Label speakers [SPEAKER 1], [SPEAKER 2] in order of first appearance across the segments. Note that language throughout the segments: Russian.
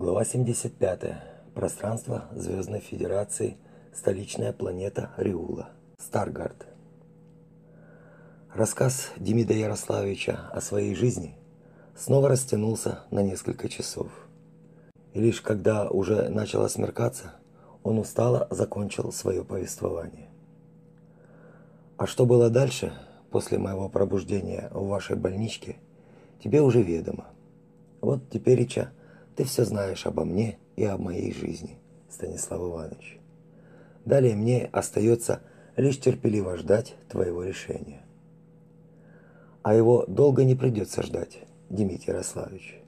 [SPEAKER 1] Глава 75. Пространство Звездной Федерации. Столичная планета Риула. Старгард. Рассказ Демида Ярославовича о своей жизни снова растянулся на несколько часов. И лишь когда уже начало смеркаться, он устало закончил свое повествование. А что было дальше, после моего пробуждения в вашей больничке, тебе уже ведомо. Вот теперь, Ича, ты все знаешь обо мне и о моей жизни, Станислав Иванович. Далее мне остается лишь терпеливо ждать твоего решения. А его долго не придется ждать, Дмитрий Ярославович.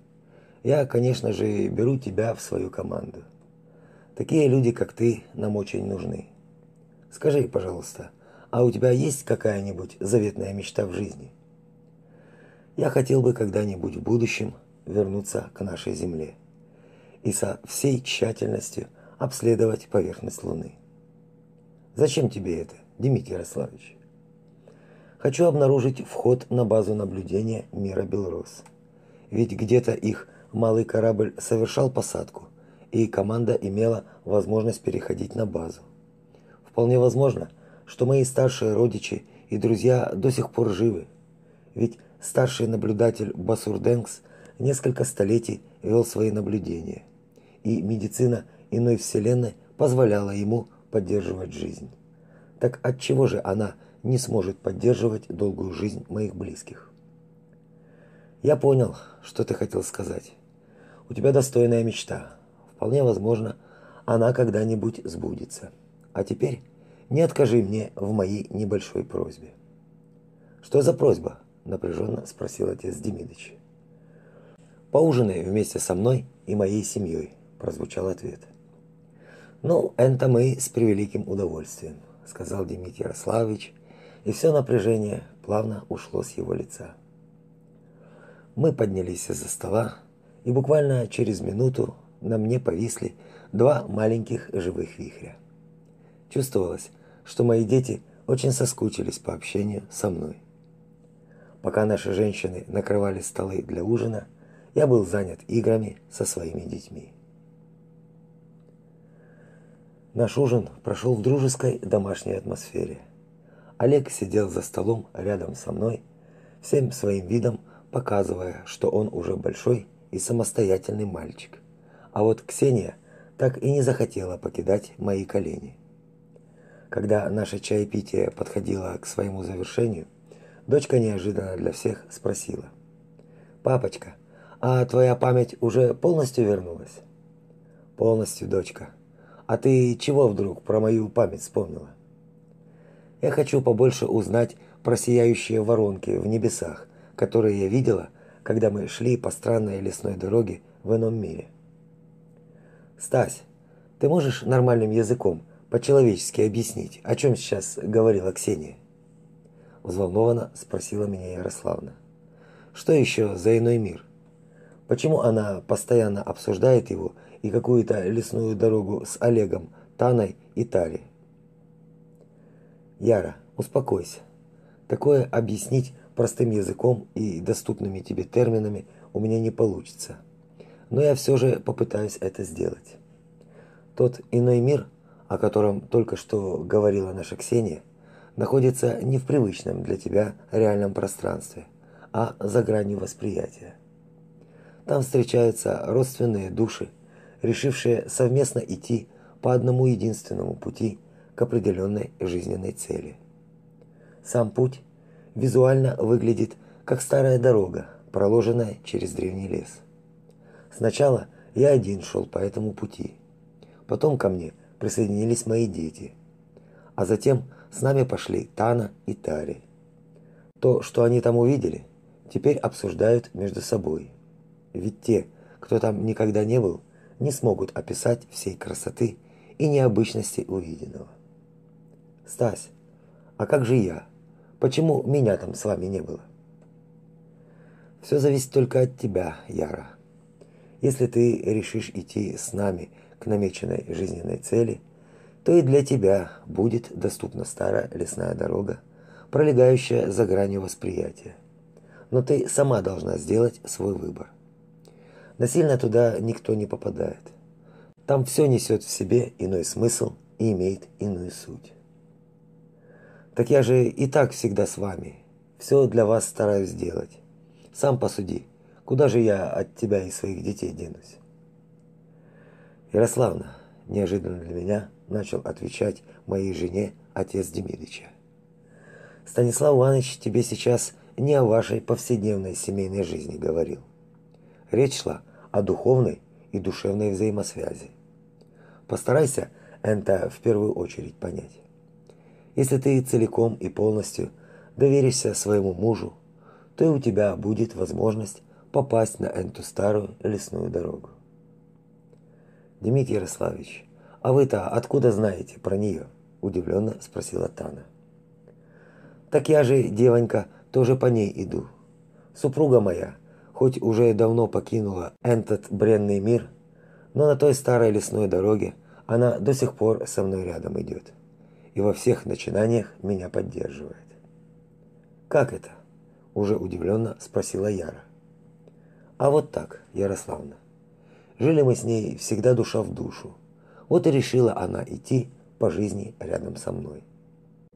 [SPEAKER 1] Я, конечно же, беру тебя в свою команду. Такие люди, как ты, нам очень нужны. Скажи, пожалуйста, а у тебя есть какая-нибудь заветная мечта в жизни? Я хотел бы когда-нибудь в будущем вернуться к нашей Земле и со всей тщательностью обследовать поверхность Луны. Зачем тебе это, Дмитрий Ярославович? Хочу обнаружить вход на базу наблюдения мира Белрос. Ведь где-то их малый корабль совершал посадку, и команда имела возможность переходить на базу. Вполне возможно, что мои старшие родичи и друзья до сих пор живы. Ведь старший наблюдатель Басурденкс несколько столетий вел свои наблюдения, и медицина иной вселенной позволяла ему поддерживать жизнь. Так от чего же она не сможет поддерживать долгую жизнь моих близких? Я понял, что ты хотел сказать. У тебя достойная мечта. Вполне возможно, она когда-нибудь сбудется. А теперь не откажи мне в моей небольшой просьбе. Что за просьба? напряженно спросил отец Демидович. Поужинай вместе со мной и моей семьей, прозвучал ответ. Ну, это мы с превеликим удовольствием, сказал Дмитрий Ярославович, и все напряжение плавно ушло с его лица. Мы поднялись из-за стола, и буквально через минуту на мне повисли два маленьких живых вихря. Чувствовалось, что мои дети очень соскучились по общению со мной. Пока наши женщины накрывали столы для ужина, я был занят играми со своими детьми. Наш ужин прошел в дружеской домашней атмосфере. Олег сидел за столом рядом со мной, всем своим видом показывая, что он уже большой и самостоятельный мальчик. А вот Ксения так и не захотела покидать мои колени. Когда наше чаепитие подходило к своему завершению, дочка неожиданно для всех спросила: "Папочка, а твоя память уже полностью вернулась? Полностью, дочка. А ты чего вдруг про мою память вспомнила? Я хочу побольше узнать про сияющие воронки в небесах, которые я видела, когда мы шли по странной лесной дороге в ином мире. Стась, ты можешь нормальным языком по-человечески объяснить, о чем сейчас говорила Ксения? Взволнованно спросила меня Ярославна. Что еще за иной мир? Почему она постоянно обсуждает его и какую-то лесную дорогу с Олегом, Таной и Тари? Яра, успокойся. Такое объяснить простым языком и доступными тебе терминами у меня не получится. Но я все же попытаюсь это сделать. Тот иной мир, о котором только что говорила наша Ксения, находится не в привычном для тебя реальном пространстве, а за гранью восприятия. Там встречаются родственные души, решившие совместно идти по одному единственному пути к определенной жизненной цели. Сам путь визуально выглядит как старая дорога, проложенная через древний лес. Сначала я один шел по этому пути. Потом ко мне присоединились мои дети. А затем с нами пошли Тана и Тари. То, что они там увидели, теперь обсуждают между собой. Ведь те, кто там никогда не был, не смогут описать всей красоты и необычности увиденного. Стась, а как же я? Почему меня там с вами не было? Все зависит только от тебя, Яра. Если ты решишь идти с нами к намеченной жизненной цели, то и для тебя будет доступна старая лесная дорога, пролегающая за гранью восприятия. Но ты сама должна сделать свой выбор. Насильно туда никто не попадает. Там все несет в себе иной смысл и имеет иную суть. Так я же и так всегда с вами. Все для вас стараюсь сделать. Сам посуди, куда же я от тебя и своих детей денусь? Ярославна, неожиданно для меня начал отвечать моей жене отец Демидыча. Станислав Иванович тебе сейчас не о вашей повседневной семейной жизни говорил. Речь шла о духовной и душевной взаимосвязи. Постарайся это в первую очередь понять. Если ты целиком и полностью доверишься своему мужу, то и у тебя будет возможность попасть на эту старую лесную дорогу. Дмитрий Ярославович, а вы-то откуда знаете про нее? удивленно спросила Тана. Так я же, девонька, тоже по ней иду. Супруга моя, хоть уже давно покинула этот бренный мир, но на той старой лесной дороге она до сих пор со мной рядом идет и во всех начинаниях меня поддерживает. Как это? уже удивленно спросила Яра. А вот так, Ярославна. Жили мы с ней всегда душа в душу. Вот и решила она идти по жизни рядом со мной.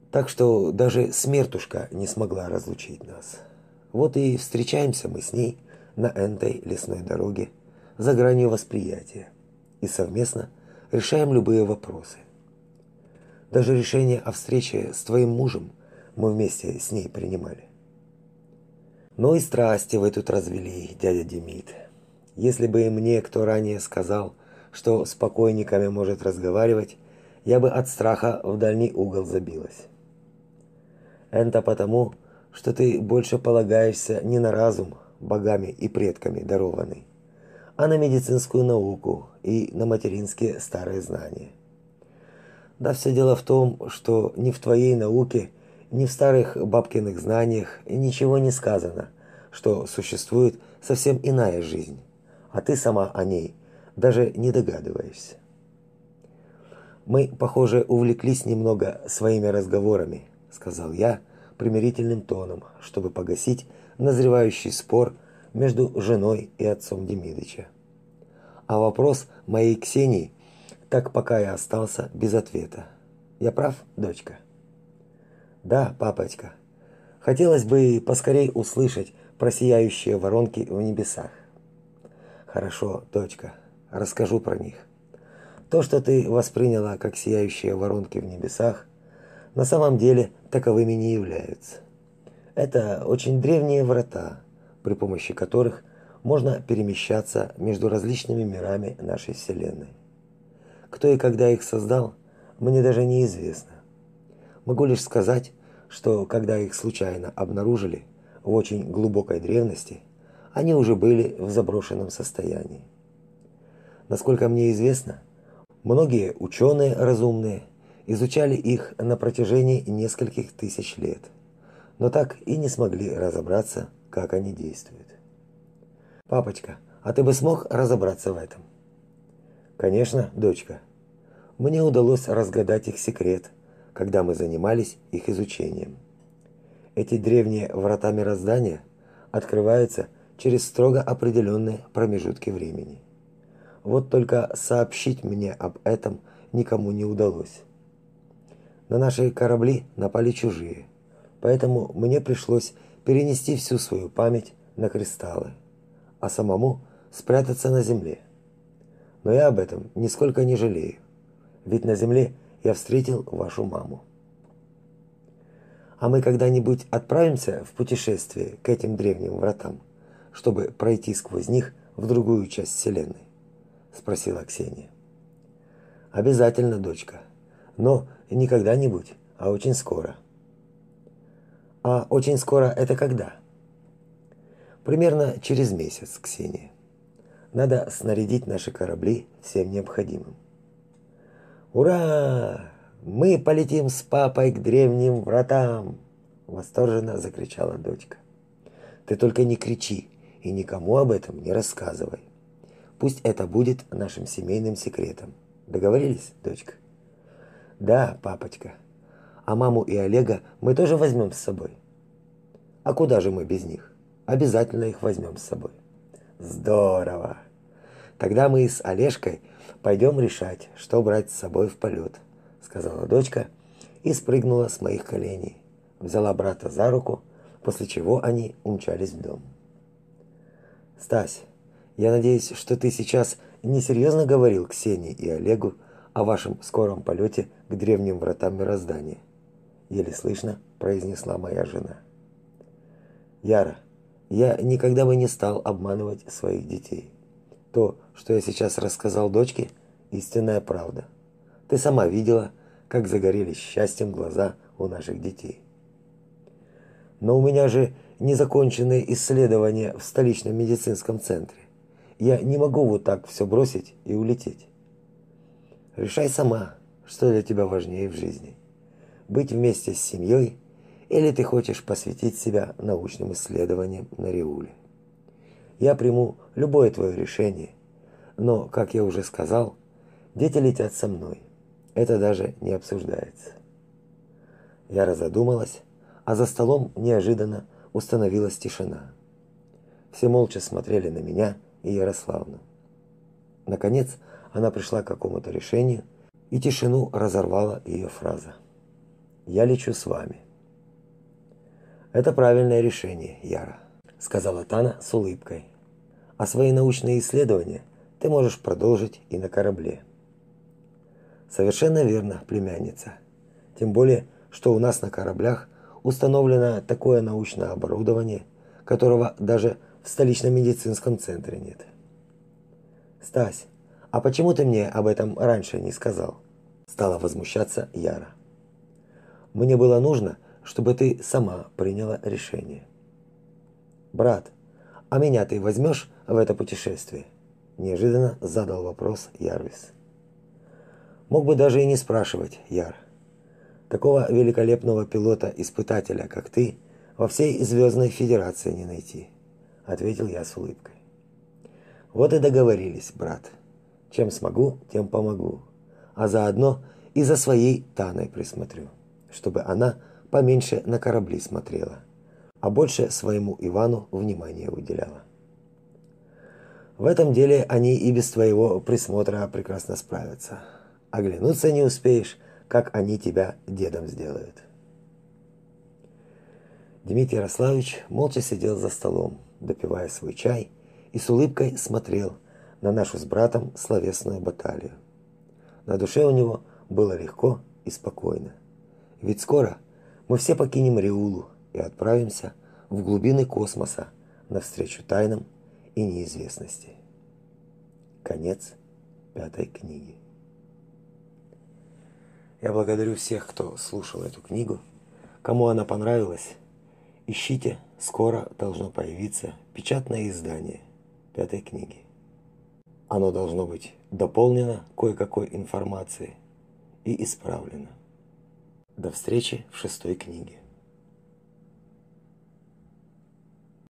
[SPEAKER 1] Так что даже смертушка не смогла разлучить нас. Вот и встречаемся мы с ней на этой лесной дороге за гранью восприятия и совместно решаем любые вопросы. Даже решение о встрече с твоим мужем мы вместе с ней принимали. Ну и страсти вы тут развели, дядя Демид. Если бы мне кто ранее сказал, что с покойниками может разговаривать, я бы от страха в дальний угол забилась. Это потому, что ты больше полагаешься не на разум, богами и предками дарованный, а на медицинскую науку и на материнские старые знания. Да все дело в том, что ни в твоей науке, ни в старых бабкиных знаниях ничего не сказано, что существует совсем иная жизнь, а ты сама о ней даже не догадываешься. Мы, похоже, увлеклись немного своими разговорами, сказал я примирительным тоном, чтобы погасить назревающий спор между женой и отцом Демидыча. А вопрос моей Ксении так пока я остался без ответа. Я прав, дочка? Да, папочка. Хотелось бы поскорей услышать про сияющие воронки в небесах. Хорошо, дочка, расскажу про них. То, что ты восприняла как сияющие воронки в небесах, на самом деле таковыми не являются. Это очень древние врата, при помощи которых можно перемещаться между различными мирами нашей Вселенной. Кто и когда их создал, мне даже неизвестно. Могу лишь сказать, что когда их случайно обнаружили в очень глубокой древности, они уже были в заброшенном состоянии. Насколько мне известно, многие ученые разумные – изучали их на протяжении нескольких тысяч лет, но так и не смогли разобраться, как они действуют. Папочка, а ты бы смог разобраться в этом? Конечно, дочка. Мне удалось разгадать их секрет, когда мы занимались их изучением. Эти древние врата мироздания открываются через строго определенные промежутки времени. Вот только сообщить мне об этом никому не удалось. На наши корабли напали чужие, поэтому мне пришлось перенести всю свою память на кристаллы, а самому спрятаться на земле. Но я об этом нисколько не жалею, ведь на земле я встретил вашу маму. А мы когда-нибудь отправимся в путешествие к этим древним вратам, чтобы пройти сквозь них в другую часть вселенной, спросила Ксения. Обязательно, дочка. Но не когда-нибудь, а очень скоро. А очень скоро это когда? Примерно через месяц, Ксения. Надо снарядить наши корабли всем необходимым. Ура! Мы полетим с папой к древним вратам, восторженно закричала дочка. Ты только не кричи и никому об этом не рассказывай. Пусть это будет нашим семейным секретом. Договорились, дочка? Да, папочка. А маму и Олега мы тоже возьмем с собой. А куда же мы без них? Обязательно их возьмем с собой. Здорово. Тогда мы с Олежкой пойдем решать, что брать с собой в полет, сказала дочка и спрыгнула с моих коленей. Взяла брата за руку, после чего они умчались в дом. Стась, я надеюсь, что ты сейчас несерьезно говорил Ксении и Олегу о вашем скором полете к древним вратам мироздания, еле слышно произнесла моя жена. Яра, я никогда бы не стал обманывать своих детей. То, что я сейчас рассказал дочке, истинная правда. Ты сама видела, как загорелись счастьем глаза у наших детей. Но у меня же незаконченные исследования в столичном медицинском центре. Я не могу вот так все бросить и улететь. Решай сама, что для тебя важнее в жизни. Быть вместе с семьей или ты хочешь посвятить себя научным исследованиям на Риуле. Я приму любое твое решение, но, как я уже сказал, дети летят со мной. Это даже не обсуждается. Я разодумалась, а за столом неожиданно установилась тишина. Все молча смотрели на меня и Ярославну. Наконец, она пришла к какому-то решению, и тишину разорвала ее фраза. «Я лечу с вами». «Это правильное решение, Яра», – сказала Тана с улыбкой. «А свои научные исследования ты можешь продолжить и на корабле». «Совершенно верно, племянница. Тем более, что у нас на кораблях установлено такое научное оборудование, которого даже в столичном медицинском центре нет. Стась, а почему ты мне об этом раньше не сказал? Стала возмущаться Яра. Мне было нужно, чтобы ты сама приняла решение. Брат, а меня ты возьмешь в это путешествие? Неожиданно задал вопрос Ярвис. Мог бы даже и не спрашивать, Яр. Такого великолепного пилота-испытателя, как ты, во всей звездной федерации не найти ответил я с улыбкой. Вот и договорились, брат. Чем смогу, тем помогу. А заодно и за своей Таной присмотрю, чтобы она поменьше на корабли смотрела, а больше своему Ивану внимания уделяла. В этом деле они и без твоего присмотра прекрасно справятся. Оглянуться не успеешь, как они тебя дедом сделают. Дмитрий Ярославович молча сидел за столом, допивая свой чай, и с улыбкой смотрел на нашу с братом словесную баталию. На душе у него было легко и спокойно. Ведь скоро мы все покинем Риулу и отправимся в глубины космоса навстречу тайнам и неизвестности. Конец пятой книги. Я благодарю всех, кто слушал эту книгу. Кому она понравилась, ищите скоро должно появиться печатное издание пятой книги. Оно должно быть дополнено кое-какой информацией и исправлено. До встречи в шестой книге.